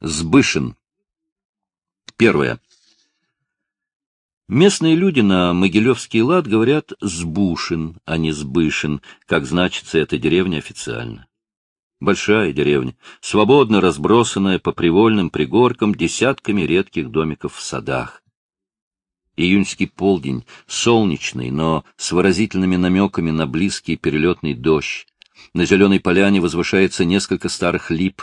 Сбышин. Первое. Местные люди на Могилевский лад говорят «Сбушин», а не «Сбышин», как значится эта деревня официально. Большая деревня, свободно разбросанная по привольным пригоркам десятками редких домиков в садах. Июньский полдень, солнечный, но с выразительными намеками на близкий перелетный дождь. На зеленой поляне возвышается несколько старых лип.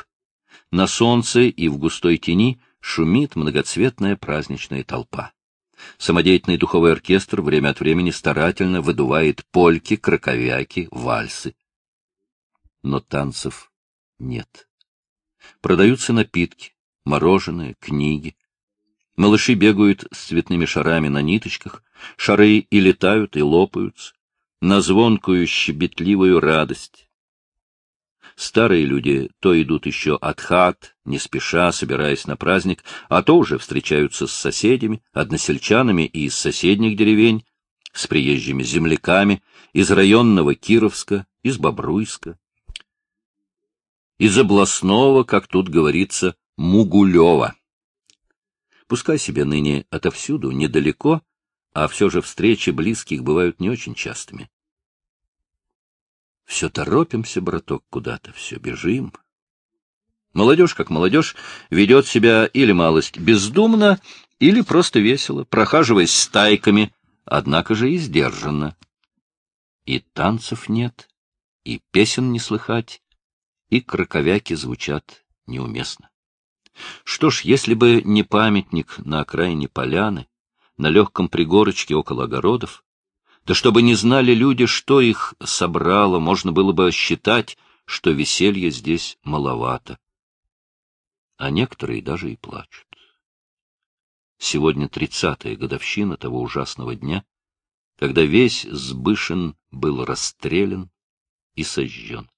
На солнце и в густой тени шумит многоцветная праздничная толпа. Самодеятельный духовой оркестр время от времени старательно выдувает польки, краковяки, вальсы. Но танцев нет. Продаются напитки, мороженое, книги. Малыши бегают с цветными шарами на ниточках, шары и летают, и лопаются, на звонкую щебетливую радость. Старые люди то идут еще от хат, не спеша, собираясь на праздник, а то уже встречаются с соседями, односельчанами и из соседних деревень, с приезжими земляками из районного Кировска, из Бобруйска, из областного, как тут говорится, Мугулева. Пускай себе ныне отовсюду, недалеко, а все же встречи близких бывают не очень частыми. Все торопимся, браток, куда-то, все бежим. Молодежь, как молодежь, ведет себя или малость бездумно, или просто весело, прохаживаясь стайками, однако же и сдержанно. И танцев нет, и песен не слыхать, и краковяки звучат неуместно. Что ж, если бы не памятник на окраине поляны, на легком пригорочке около огородов, да чтобы не знали люди, что их собрало, можно было бы считать, что веселья здесь маловато. А некоторые даже и плачут. Сегодня тридцатая годовщина того ужасного дня, когда весь Сбышин был расстрелян и сожжен.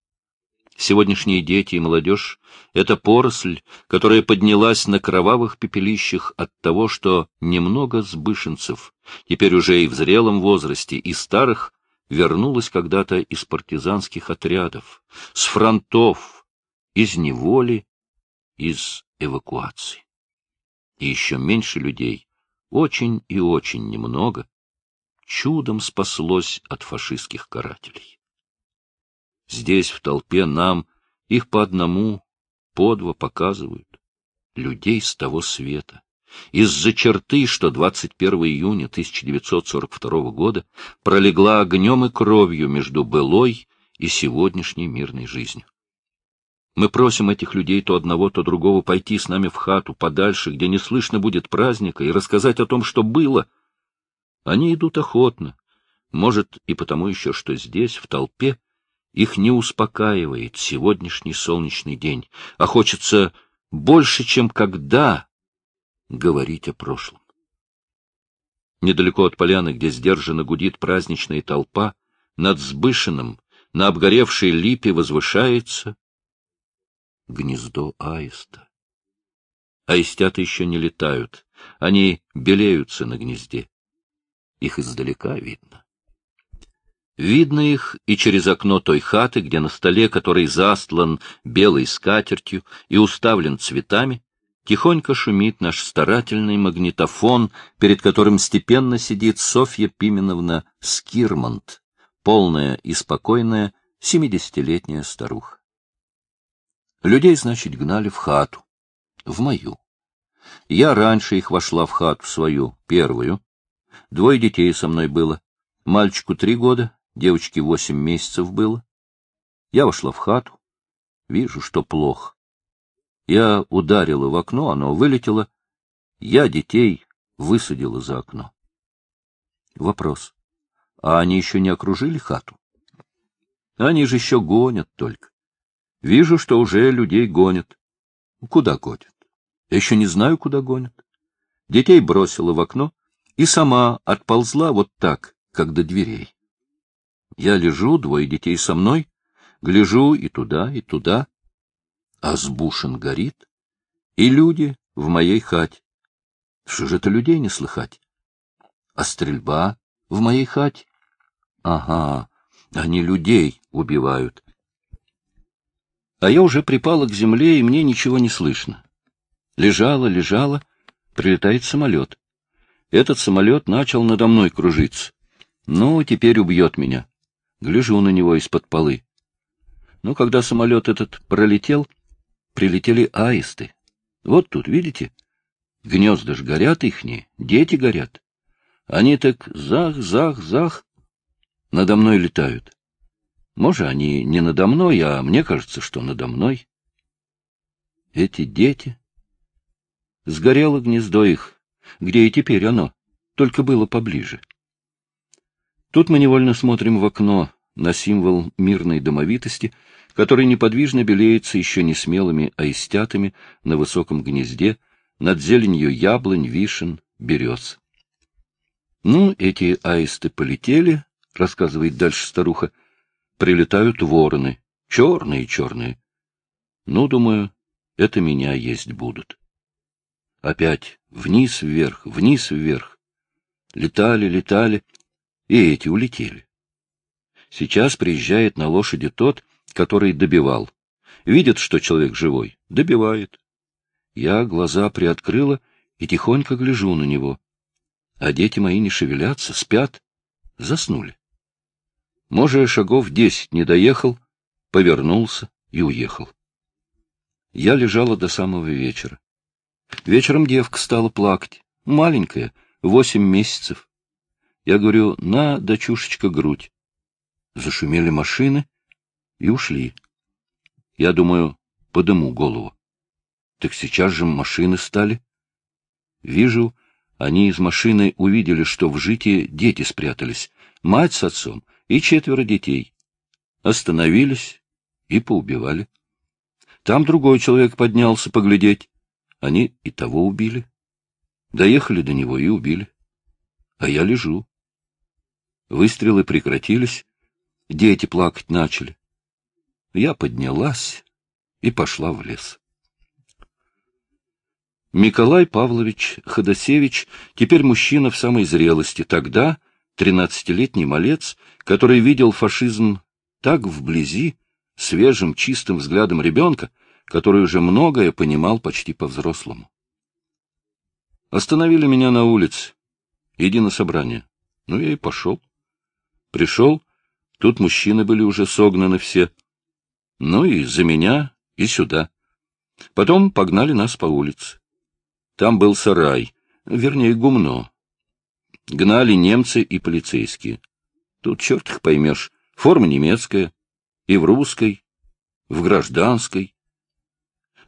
Сегодняшние дети и молодежь — это поросль, которая поднялась на кровавых пепелищах от того, что немного сбышенцев, теперь уже и в зрелом возрасте, и старых, вернулась когда-то из партизанских отрядов, с фронтов, из неволи, из эвакуации. И еще меньше людей, очень и очень немного, чудом спаслось от фашистских карателей. Здесь, в толпе, нам их по одному, по два показывают. Людей с того света. Из-за черты, что 21 июня 1942 года пролегла огнем и кровью между былой и сегодняшней мирной жизнью. Мы просим этих людей то одного, то другого пойти с нами в хату, подальше, где не слышно будет праздника, и рассказать о том, что было. Они идут охотно, может, и потому еще, что здесь, в толпе, их не успокаивает сегодняшний солнечный день, а хочется больше, чем когда, говорить о прошлом. Недалеко от поляны, где сдержанно гудит праздничная толпа, над Сбышиным, на обгоревшей липе возвышается гнездо аиста. Аистята еще не летают, они белеются на гнезде. Их издалека видно. Видно их и через окно той хаты, где на столе, который застлан белой скатертью и уставлен цветами, тихонько шумит наш старательный магнитофон, перед которым степенно сидит Софья Пименовна Скирмонт, полная и спокойная семидесятилетняя старуха. Людей, значит, гнали в хату, в мою. Я раньше их вошла в хату свою, первую. Двое детей со мной было. Мальчику три года, Девочке восемь месяцев было. Я вошла в хату. Вижу, что плохо. Я ударила в окно, оно вылетело. Я детей высадила за окно. Вопрос. А они еще не окружили хату? Они же еще гонят только. Вижу, что уже людей гонят. Куда гонят? Я еще не знаю, куда гонят. Детей бросила в окно и сама отползла вот так, как до дверей. Я лежу, двое детей со мной, гляжу и туда, и туда, а сбушен горит, и люди в моей хате. Что же это людей не слыхать? А стрельба в моей хате? Ага, они людей убивают. А я уже припала к земле, и мне ничего не слышно. Лежала, лежала, прилетает самолет. Этот самолет начал надо мной кружиться. Ну, теперь убьет меня. Гляжу на него из-под полы. Но когда самолет этот пролетел, прилетели аисты. Вот тут, видите? Гнезда ж горят ихние, дети горят. Они так зах, зах, зах надо мной летают. Может, они не надо мной, а мне кажется, что надо мной. Эти дети... Сгорело гнездо их, где и теперь оно, только было поближе. Тут мы невольно смотрим в окно на символ мирной домовитости, который неподвижно белеется еще не смелыми аистятами на высоком гнезде, над зеленью яблонь, вишен, берез. Ну, эти аисты полетели, — рассказывает дальше старуха, — прилетают вороны, черные-черные. Ну, думаю, это меня есть будут. Опять вниз-вверх, вниз-вверх. Летали, летали, и эти улетели. Сейчас приезжает на лошади тот, который добивал. Видит, что человек живой, добивает. Я глаза приоткрыла и тихонько гляжу на него. А дети мои не шевелятся, спят, заснули. Може, шагов десять не доехал, повернулся и уехал. Я лежала до самого вечера. Вечером девка стала плакать, маленькая, восемь месяцев. Я говорю, на, дочушечка, грудь. Зашумели машины и ушли. Я думаю, подыму голову. Так сейчас же машины стали. Вижу, они из машины увидели, что в житии дети спрятались, мать с отцом и четверо детей. Остановились и поубивали. Там другой человек поднялся поглядеть. Они и того убили. Доехали до него и убили. А я лежу. Выстрелы прекратились, дети плакать начали. Я поднялась и пошла в лес. Николай Павлович Ходосевич, теперь мужчина в самой зрелости, тогда тринадцатилетний малец, который видел фашизм так вблизи, свежим, чистым взглядом ребенка, который уже многое понимал почти по-взрослому. Остановили меня на улице. Иди на собрание. Ну, я и пошел. Пришел, тут мужчины были уже согнаны все. Ну и за меня, и сюда. Потом погнали нас по улице. Там был сарай, вернее, гумно. Гнали немцы и полицейские. Тут черт их поймешь, форма немецкая, и в русской, в гражданской.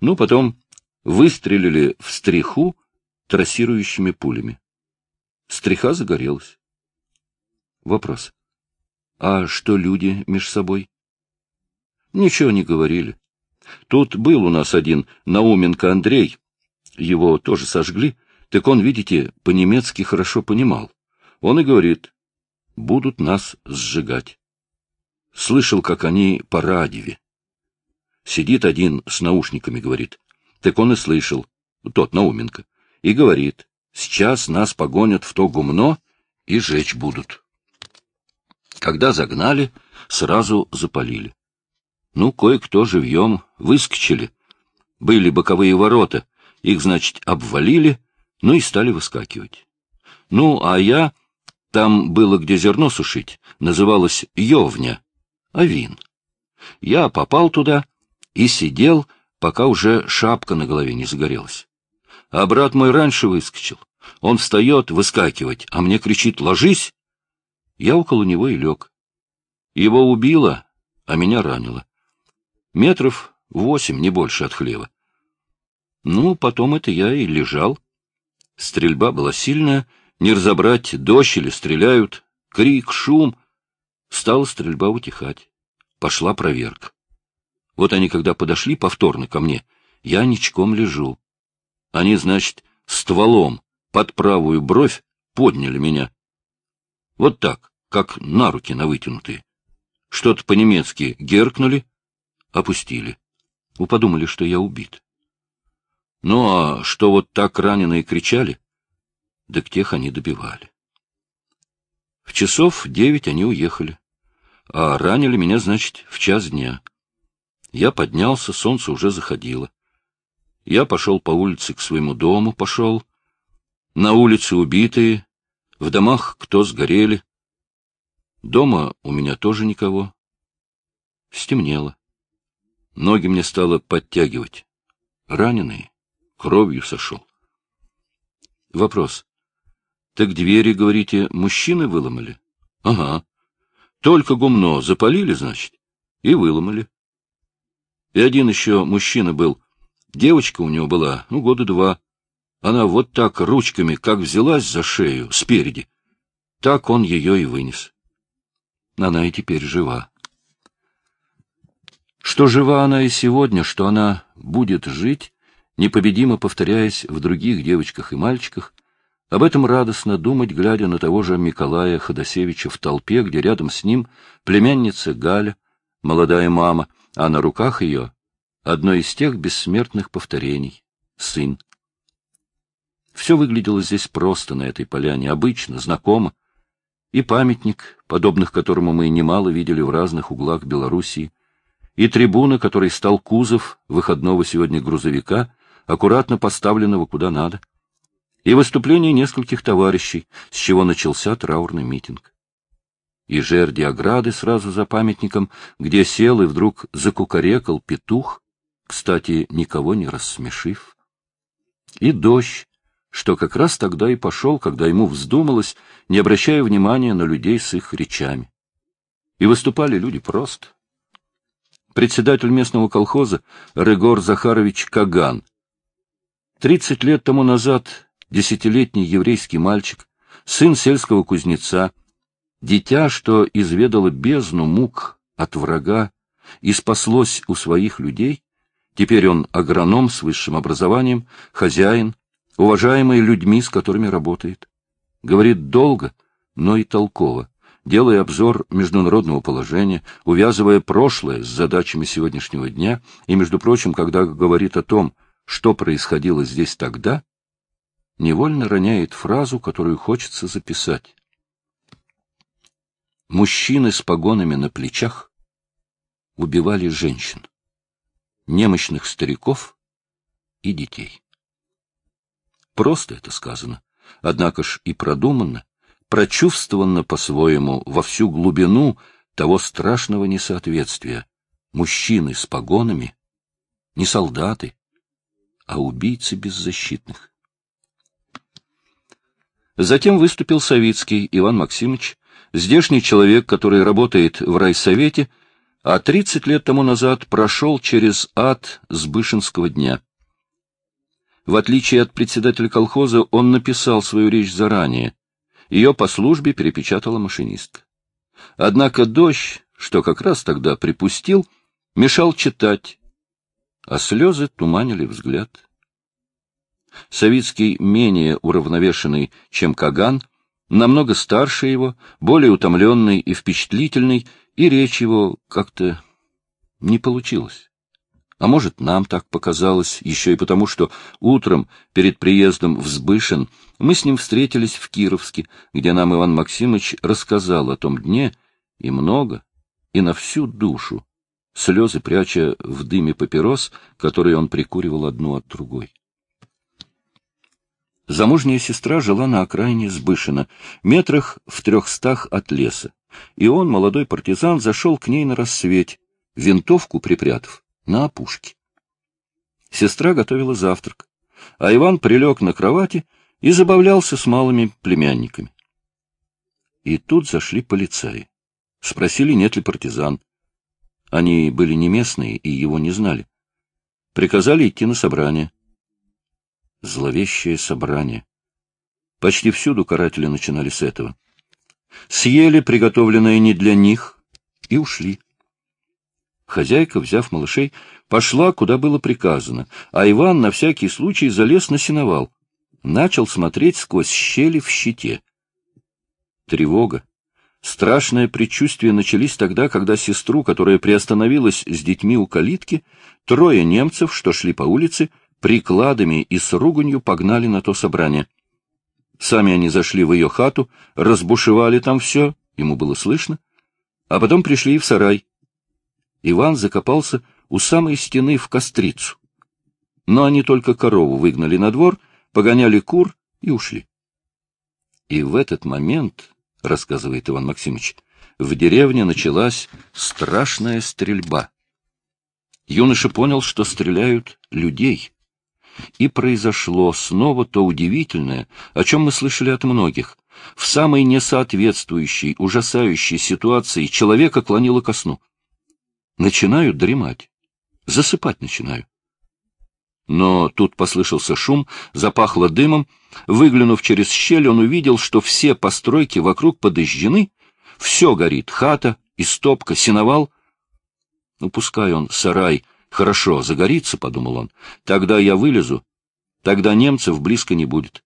Ну, потом выстрелили в стриху трассирующими пулями. Стриха загорелась. Вопрос. А что люди меж собой? Ничего не говорили. Тут был у нас один Науменко Андрей, его тоже сожгли, так он, видите, по-немецки хорошо понимал. Он и говорит, будут нас сжигать. Слышал, как они по радиве. Сидит один с наушниками, говорит. Так он и слышал, тот Науменко, и говорит, сейчас нас погонят в то гумно и жечь будут. Когда загнали, сразу запалили. Ну, кое-кто живьем выскочили. Были боковые ворота, их, значит, обвалили, ну и стали выскакивать. Ну, а я... Там было где зерно сушить, называлось Йовня, Авин. Я попал туда и сидел, пока уже шапка на голове не загорелась. А брат мой раньше выскочил. Он встает выскакивать, а мне кричит «Ложись!» Я около него и лег. Его убило, а меня ранило. Метров восемь, не больше от хлева. Ну, потом это я и лежал. Стрельба была сильная, не разобрать, дождь или стреляют, крик, шум. Стала стрельба утихать. Пошла проверка. Вот они, когда подошли повторно ко мне, я ничком лежу. Они, значит, стволом под правую бровь подняли меня. Вот так, как на руки на вытянутые. Что-то по-немецки геркнули, опустили. Вы подумали, что я убит. Ну, а что вот так раненые кричали, да к тех они добивали. В часов девять они уехали, а ранили меня, значит, в час дня. Я поднялся, солнце уже заходило. Я пошел по улице к своему дому, пошел. На улице убитые, в домах кто сгорели. Дома у меня тоже никого. Стемнело. Ноги мне стало подтягивать. Раненый, кровью сошел. Вопрос. Так двери, говорите, мужчины выломали? Ага. Только гумно запалили, значит, и выломали. И один еще мужчина был. Девочка у него была, ну, года два. Она вот так ручками, как взялась за шею, спереди. Так он ее и вынес. Она и теперь жива. Что жива она и сегодня, что она будет жить, непобедимо повторяясь в других девочках и мальчиках, об этом радостно думать, глядя на того же Николая Ходосевича в толпе, где рядом с ним племянница Галя, молодая мама, а на руках ее одно из тех бессмертных повторений — сын. Все выглядело здесь просто на этой поляне, обычно, знакомо, и памятник, подобных которому мы немало видели в разных углах Белоруссии, и трибуна, которой стал кузов выходного сегодня грузовика, аккуратно поставленного куда надо, и выступление нескольких товарищей, с чего начался траурный митинг. И жерди ограды сразу за памятником, где сел и вдруг закукарекал петух, кстати, никого не рассмешив. И дождь, что как раз тогда и пошел, когда ему вздумалось, не обращая внимания на людей с их речами. И выступали люди просто. Председатель местного колхоза Регор Захарович Каган. Тридцать лет тому назад десятилетний еврейский мальчик, сын сельского кузнеца, дитя, что изведало бездну мук от врага и спаслось у своих людей, теперь он агроном с высшим образованием, хозяин, уважаемый людьми, с которыми работает. Говорит долго, но и толково, делая обзор международного положения, увязывая прошлое с задачами сегодняшнего дня, и, между прочим, когда говорит о том, что происходило здесь тогда, невольно роняет фразу, которую хочется записать. Мужчины с погонами на плечах убивали женщин, немощных стариков и детей. Просто это сказано, однако ж и продуманно, прочувствовано по-своему во всю глубину того страшного несоответствия. Мужчины с погонами, не солдаты, а убийцы беззащитных. Затем выступил Савицкий Иван Максимович, здешний человек, который работает в райсовете, а 30 лет тому назад прошел через ад Сбышинского дня. В отличие от председателя колхоза, он написал свою речь заранее. Ее по службе перепечатала машинистка. Однако дождь, что как раз тогда припустил, мешал читать, а слезы туманили взгляд. Савицкий менее уравновешенный, чем Каган, намного старше его, более утомленный и впечатлительный, и речь его как-то не получилась. А может, нам так показалось, еще и потому, что утром перед приездом в Сбышин мы с ним встретились в Кировске, где нам Иван Максимович рассказал о том дне, и много, и на всю душу, слезы пряча в дыме папирос, которые он прикуривал одну от другой. Замужняя сестра жила на окраине Сбышина, метрах в трехстах от леса, и он, молодой партизан, зашел к ней на рассвете, винтовку припрятав, на опушке. Сестра готовила завтрак, а Иван прилег на кровати и забавлялся с малыми племянниками. И тут зашли полицаи. Спросили, нет ли партизан. Они были не местные и его не знали. Приказали идти на собрание. Зловещее собрание. Почти всюду каратели начинали с этого. Съели приготовленное не для них и ушли. Хозяйка, взяв малышей, пошла, куда было приказано, а Иван на всякий случай залез на сеновал. Начал смотреть сквозь щели в щите. Тревога. Страшное предчувствие начались тогда, когда сестру, которая приостановилась с детьми у калитки, трое немцев, что шли по улице, прикладами и с руганью погнали на то собрание. Сами они зашли в ее хату, разбушевали там все, ему было слышно, а потом пришли и в сарай. Иван закопался у самой стены в кострицу. но они только корову выгнали на двор, погоняли кур и ушли. И в этот момент, — рассказывает Иван Максимович, — в деревне началась страшная стрельба. Юноша понял, что стреляют людей. И произошло снова то удивительное, о чем мы слышали от многих. В самой несоответствующей, ужасающей ситуации человека клонило ко сну. Начинаю дремать. Засыпать начинаю. Но тут послышался шум, запахло дымом. Выглянув через щель, он увидел, что все постройки вокруг подожжены. Все горит — хата, истопка, сеновал. Ну, пускай он, сарай, хорошо загорится, — подумал он. Тогда я вылезу, тогда немцев близко не будет.